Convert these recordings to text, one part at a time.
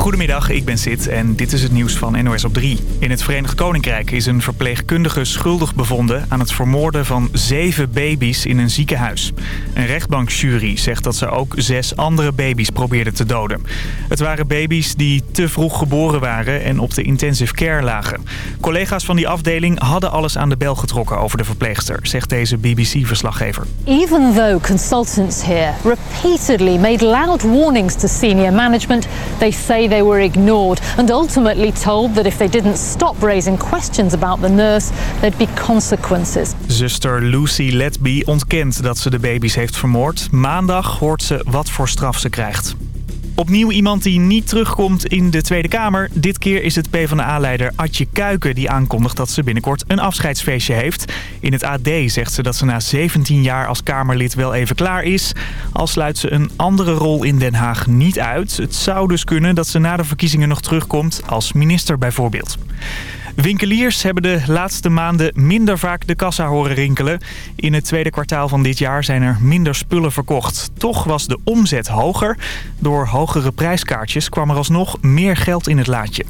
Goedemiddag, ik ben Sid en dit is het nieuws van NOS op 3. In het Verenigd Koninkrijk is een verpleegkundige schuldig bevonden... aan het vermoorden van zeven baby's in een ziekenhuis. Een rechtbankjury zegt dat ze ook zes andere baby's probeerden te doden. Het waren baby's die te vroeg geboren waren en op de intensive care lagen. Collega's van die afdeling hadden alles aan de bel getrokken over de verpleegster... zegt deze BBC-verslaggever. Even though consultants here repeatedly made loud warnings to senior management... they say they were ignored and ultimately told that if they didn't stop raising questions about the nurse, there'd be consequences. Zuster Lucy Letby ontkent dat ze de baby's heeft vermoord. Maandag hoort ze wat voor straf ze krijgt. Opnieuw iemand die niet terugkomt in de Tweede Kamer. Dit keer is het PvdA-leider Adje Kuiken die aankondigt dat ze binnenkort een afscheidsfeestje heeft. In het AD zegt ze dat ze na 17 jaar als Kamerlid wel even klaar is. Al sluit ze een andere rol in Den Haag niet uit. Het zou dus kunnen dat ze na de verkiezingen nog terugkomt als minister bijvoorbeeld. Winkeliers hebben de laatste maanden minder vaak de kassa horen rinkelen. In het tweede kwartaal van dit jaar zijn er minder spullen verkocht. Toch was de omzet hoger. Door hogere prijskaartjes kwam er alsnog meer geld in het laadje.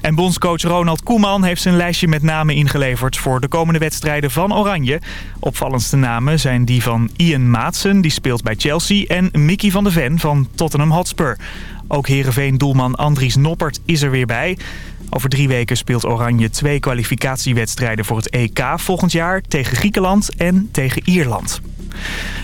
En bondscoach Ronald Koeman heeft zijn lijstje met namen ingeleverd voor de komende wedstrijden van Oranje. Opvallendste namen zijn die van Ian Maatsen, die speelt bij Chelsea, en Mickey van de Ven van Tottenham Hotspur. Ook Heerenveen-doelman Andries Noppert is er weer bij. Over drie weken speelt Oranje twee kwalificatiewedstrijden voor het EK volgend jaar tegen Griekenland en tegen Ierland.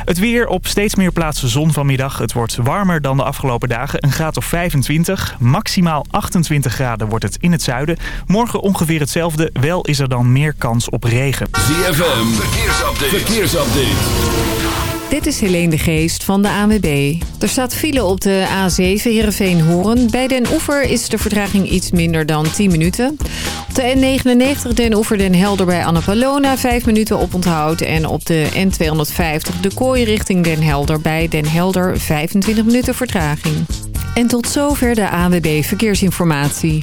Het weer op steeds meer plaatsen zon vanmiddag. Het wordt warmer dan de afgelopen dagen. Een graad of 25. Maximaal 28 graden wordt het in het zuiden. Morgen ongeveer hetzelfde. Wel is er dan meer kans op regen. ZFM, verkeersupdate. verkeersupdate. Dit is Helene de Geest van de ANWB. Er staat file op de A7 Heerenveen-Hoorn. Bij Den Oever is de vertraging iets minder dan 10 minuten. Op de N99 Den Oever Den Helder bij Annapolona 5 minuten oponthoud. En op de N250 de kooi richting Den Helder bij Den Helder 25 minuten vertraging. En tot zover de ANWB Verkeersinformatie.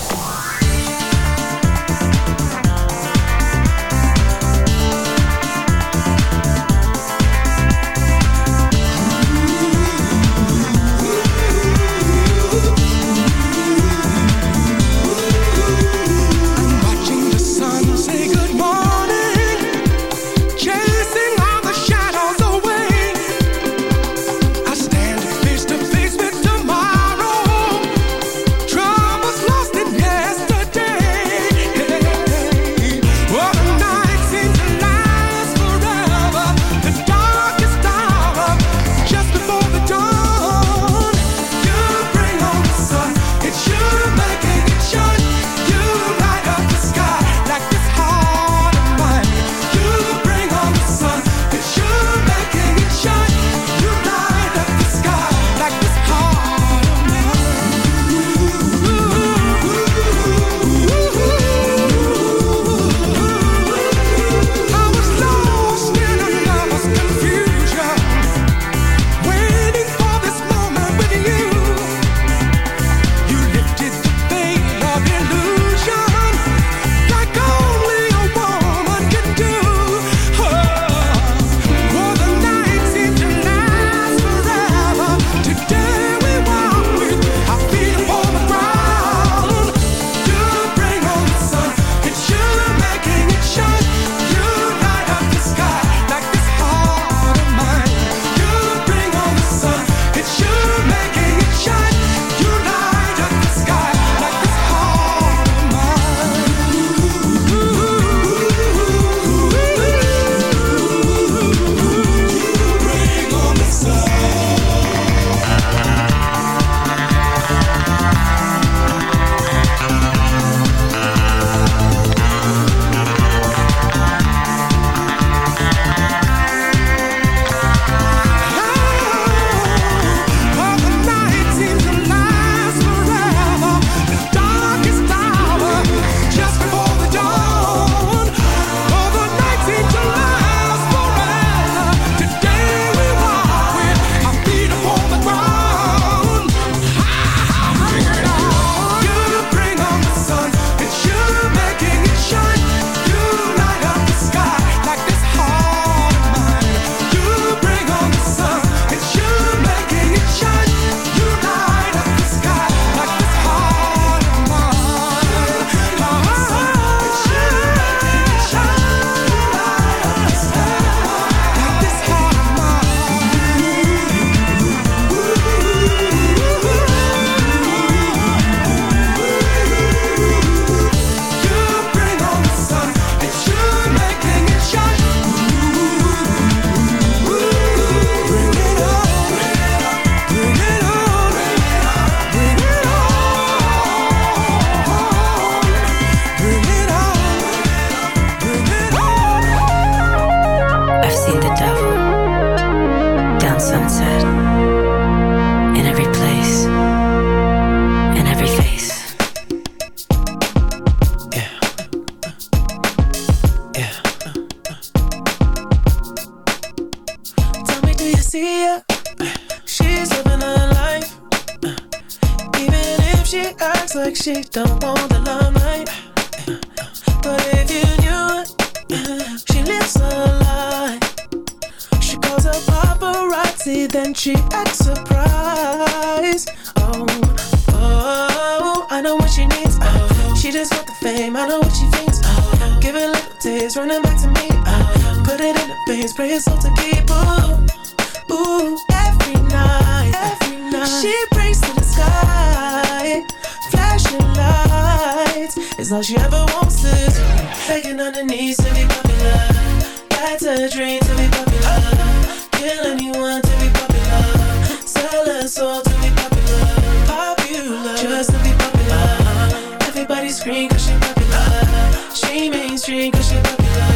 Everybody scream cause she popular. She mainstream cause she popular.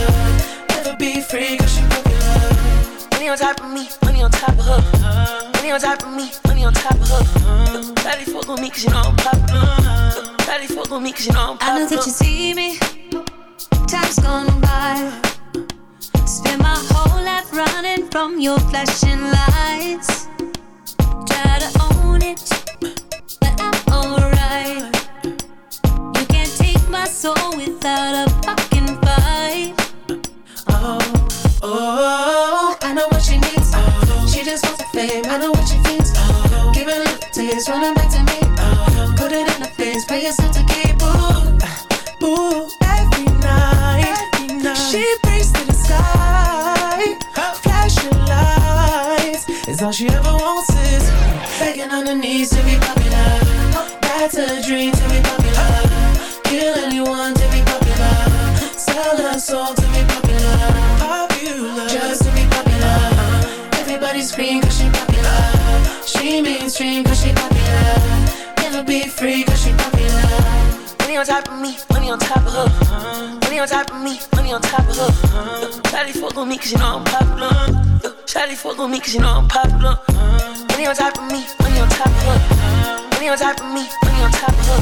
Never be free cause she popular. Money on top of me, money on top of her. Money on top of me, money on top of her. Daddy fuck on me cause you know I'm popular. Daddy fuck on me cause you know I'm popular. I know that you see me. Time's gone by. Spend my whole life running from your flashing lights. Try to soul without a fucking fight. Oh, oh, I know what she needs. Oh, she just wants the fame. I know what she thinks. Oh, give it a little taste, running back to me. Oh, put it in the face, pay yourself to keep. Ooh, ooh, every night, every night. She prays to the sky, flashing lights. Is all she ever wants is begging on her knees to be popular. That's a dream to be popular. Kill anyone to be popular. Sell her soul to be popular. Popular, just to be popular. Everybody scream cause she popular. She mainstream cause she popular. Never be free cause she popular. Money on top of me, money on top of her. Money on top of me, money on top of her. Shawty fuck on me cause you know I'm popular. Shawty fuck on me cause you know I'm popular. Money on top of me, money on top of her. Money on top of me, money on top of her.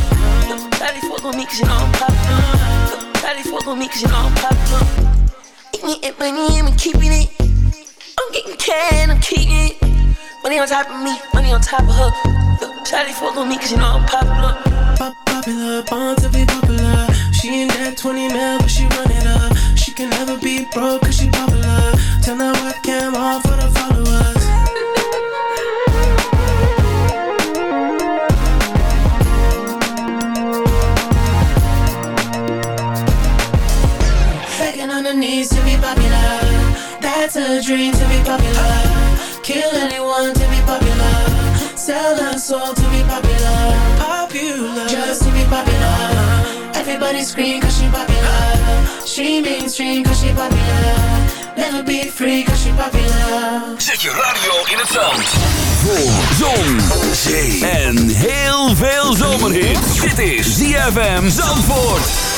Shawty fuck on me cause you know I'm popular. Shawty fuck on me cause you know I'm popular. Eating it, money, I'm keeping it. I'm getting cash, I'm keeping it. Money on top of me, money on top of her. Shawty fuck on me cause you know I'm popular. Pop popular, born to be popular. She ain't that 20 mil, but she run it up. She can never be broke cause she popular. Turn that webcam off for the followers. Scream cause she popular. She mainstream cause she popular. Never be free cause she popular. Zet je radio in het zand. Voor zon, zee en heel veel zomerhit. Dit is ZFM Zandvoort.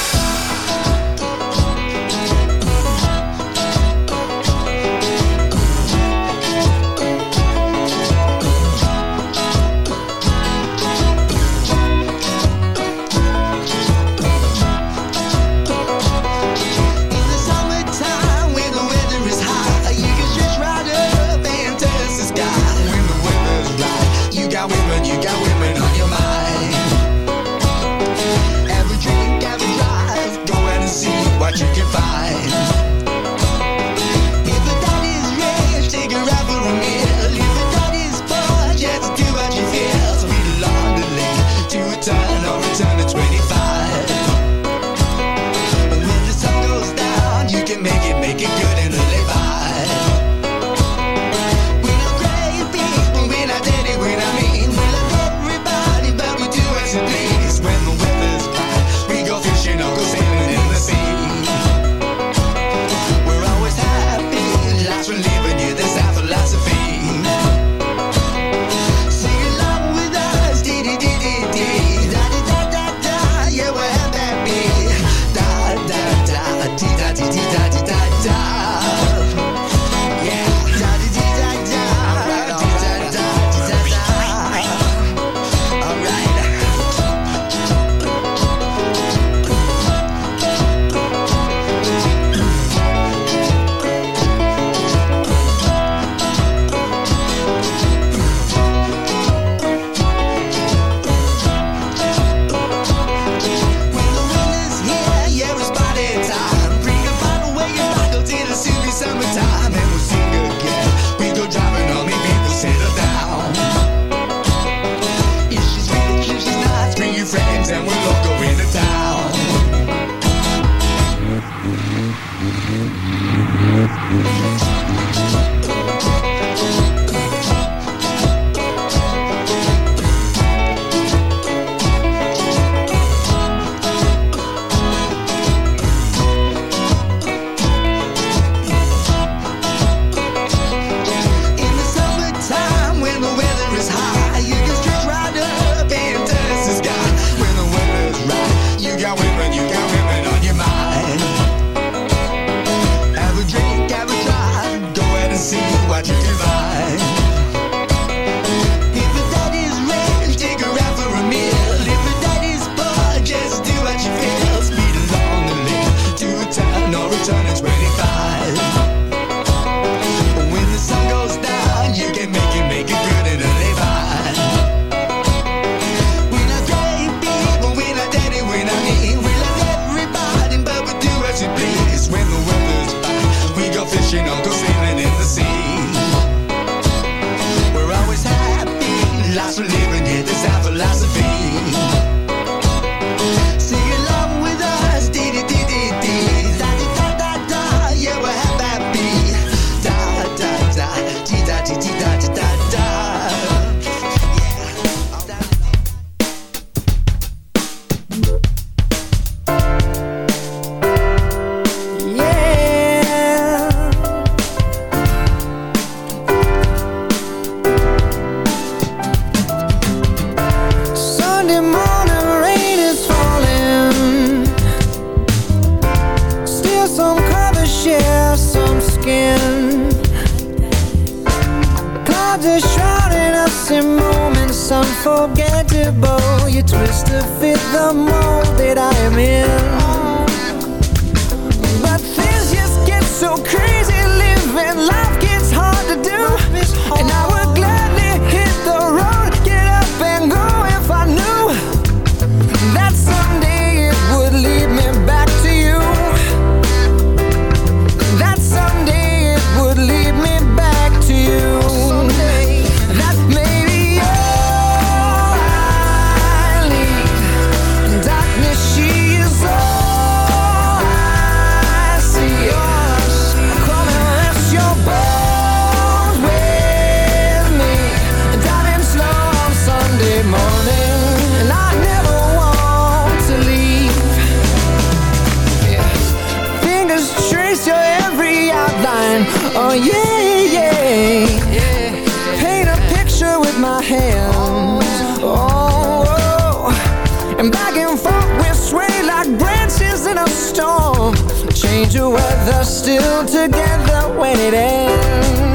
in a storm. Change of weather, still together when it ends.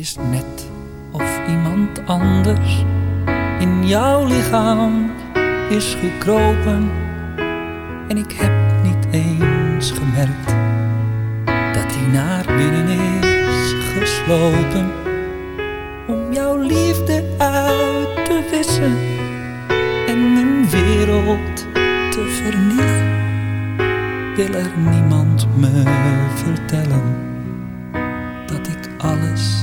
is net of iemand anders in jouw lichaam is gekropen. En ik heb niet eens gemerkt dat hij naar binnen is geslopen. Om jouw liefde uit te wissen en mijn wereld te vernielen. Wil er niemand me vertellen dat ik alles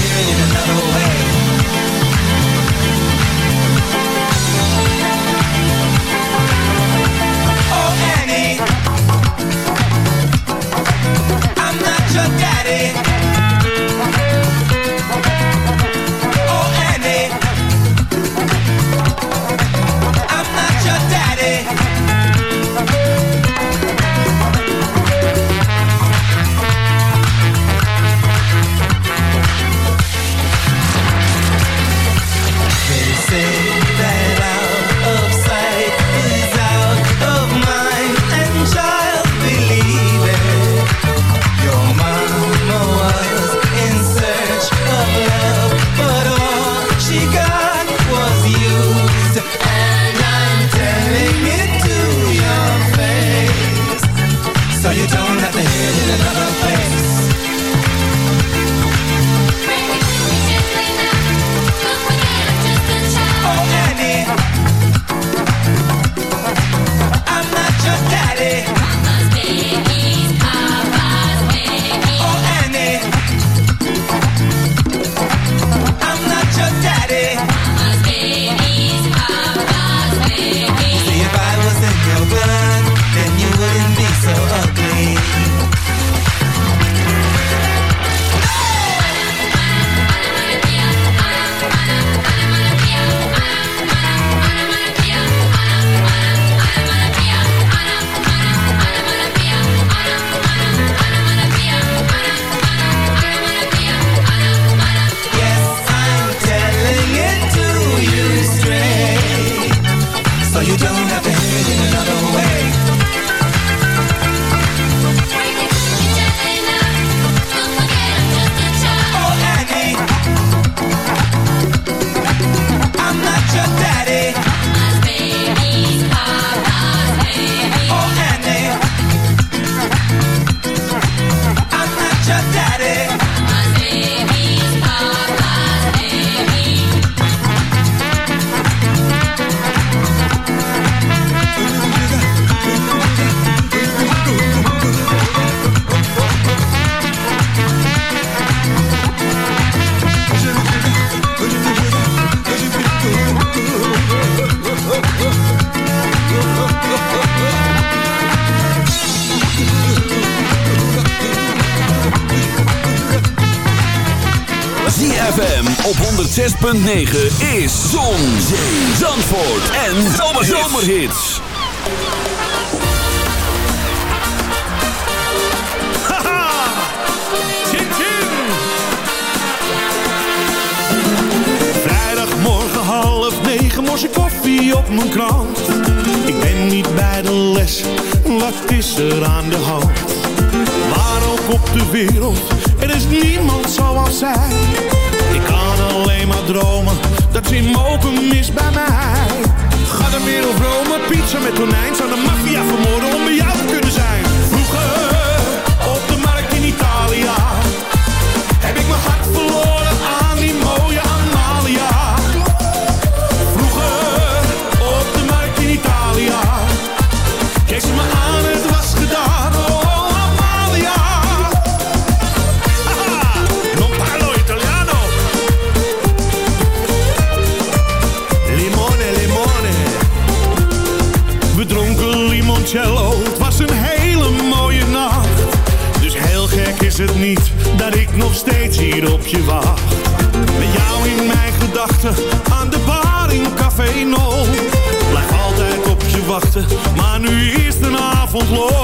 hear you, I 9 is Zon, Zee, Zandvoort en Zomerhits. Haha! Vrijdagmorgen half negen morse koffie op mijn krant. Ik ben niet bij de les, wat is er aan de hand? Waar ook op de wereld aan de bar in Café No. Blijf altijd op je wachten, maar nu is de avond los.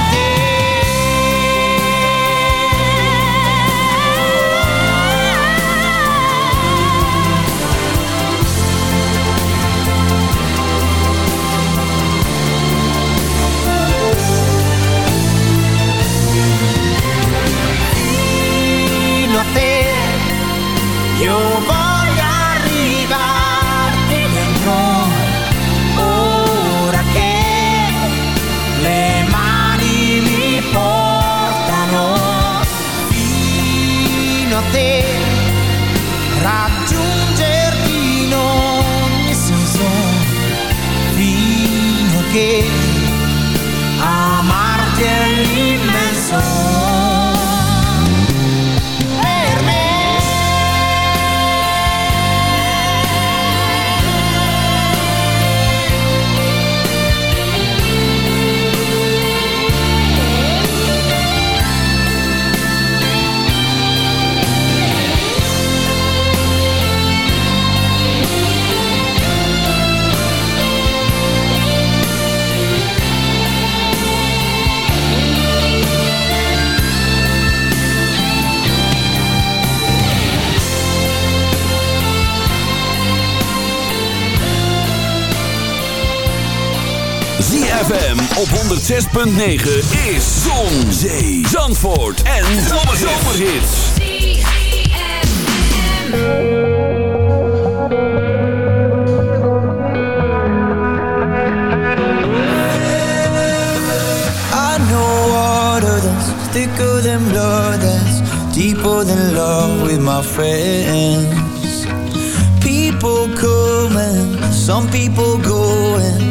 a te. Io voglio arrivarti dentro ora che le mani mi portano fino a te. Raggiungerti in ogni senso fino a che amarti è l'immenso op 106.9 is Zon, Zee, Zandvoort en Zomerhits. I know water that's thicker than blood, that's deeper than love with my friends. People coming, some people going,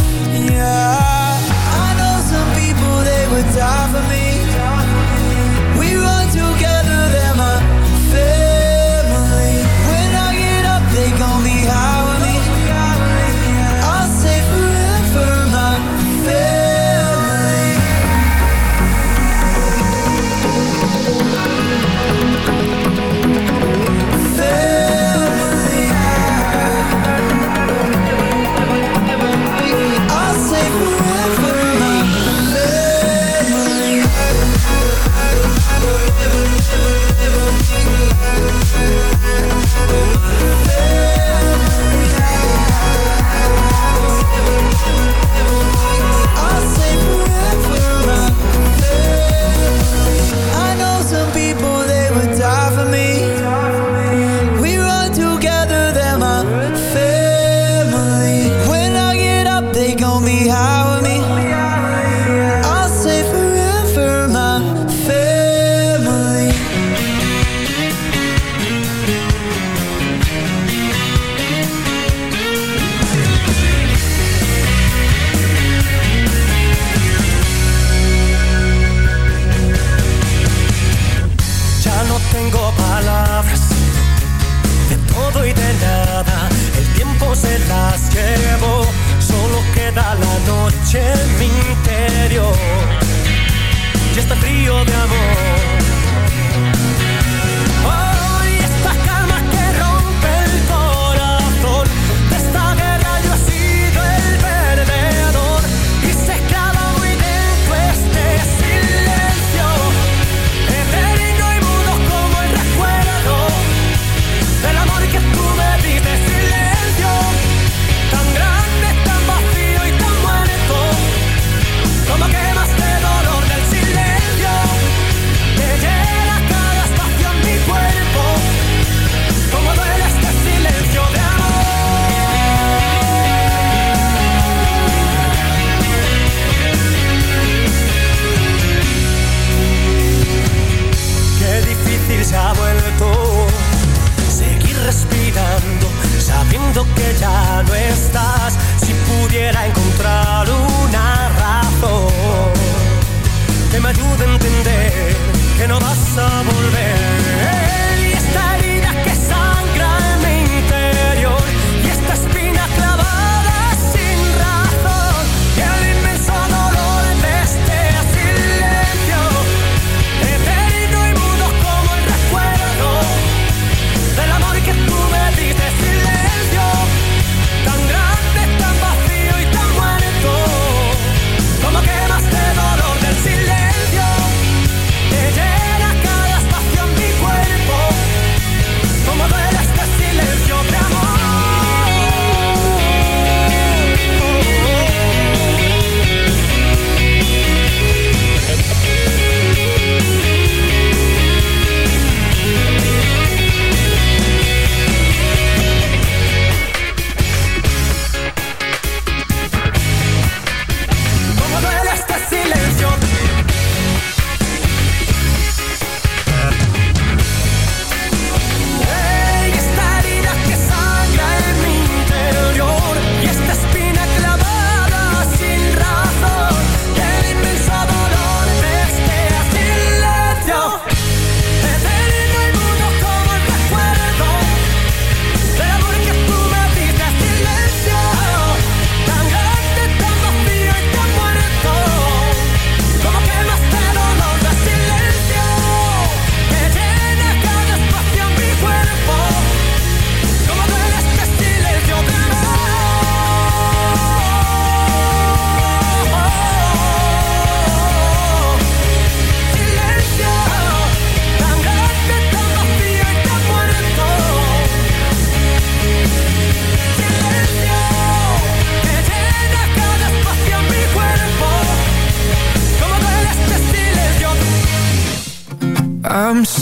die for me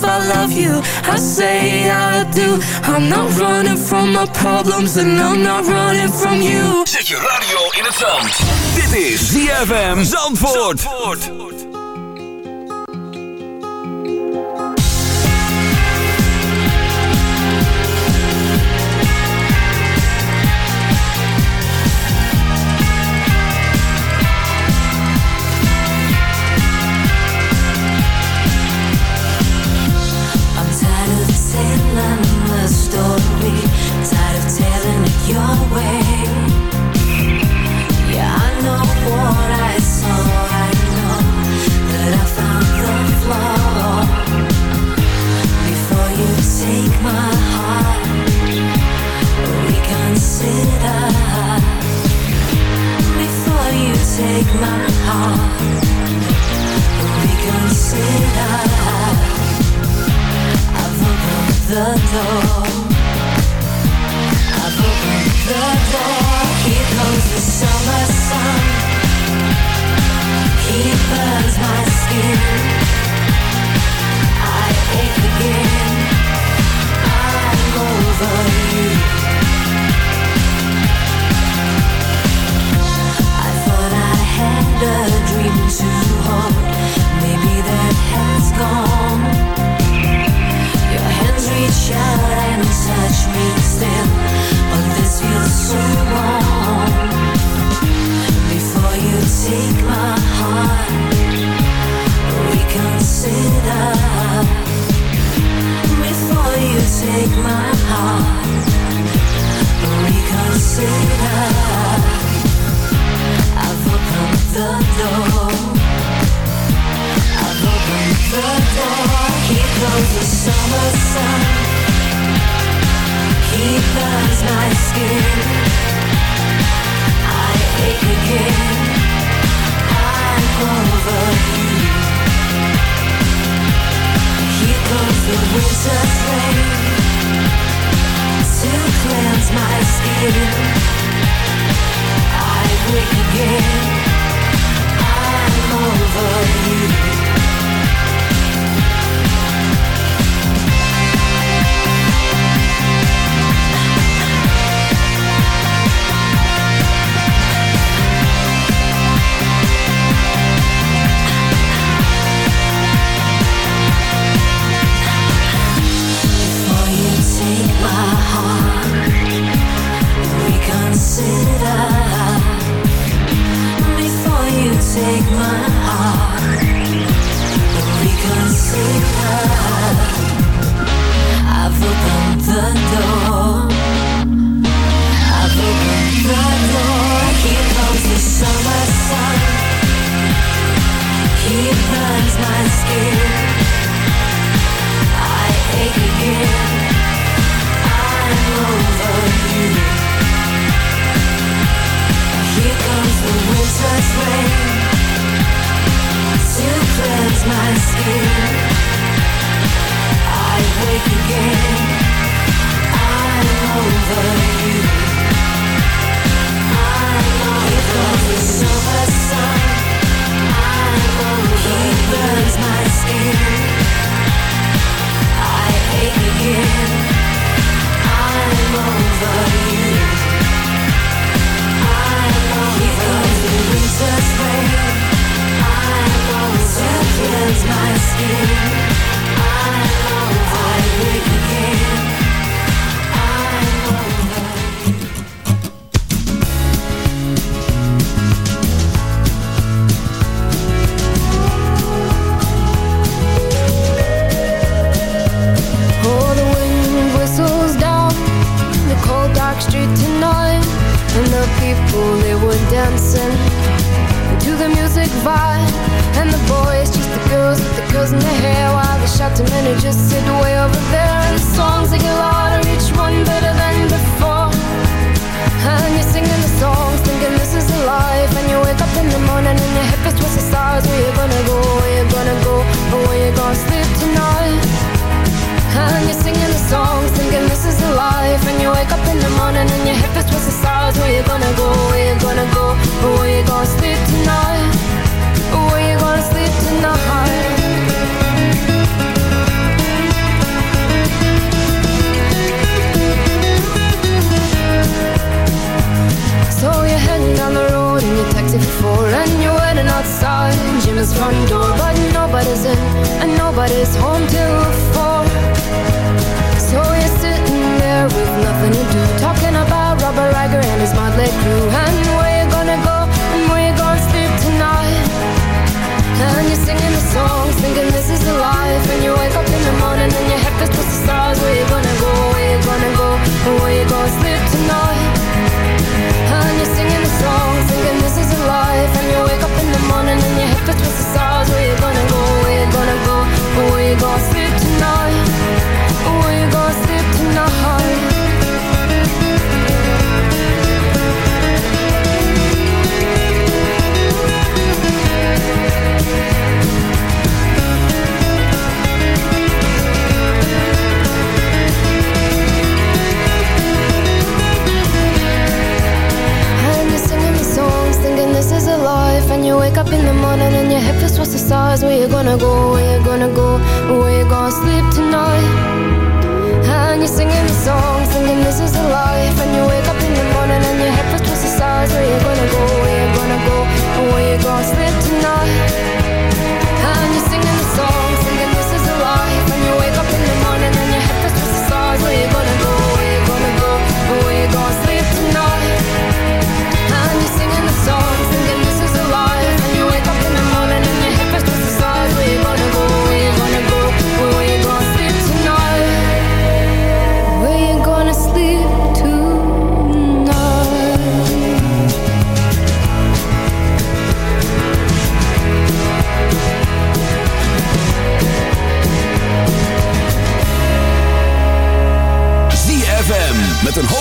if I love you I say I do. I'm not running from my problems And I'm not running from you. Zet je radio in het zand. Dit is ZFM Zandvoort, Zandvoort.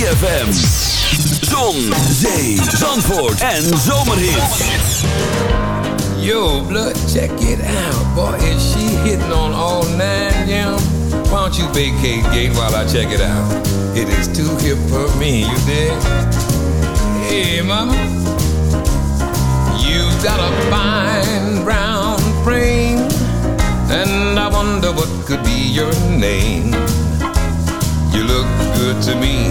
ZFM. Zon, zee, zandvoort en zomerhits. Yo, blood, check it out. Boy, is she hitting on all nine, yeah. Why don't you vacate gate while I check it out? It is too hip for me, you dig? Hey, mama. You've got a fine brown frame, and I wonder what could be your name. You look good to me,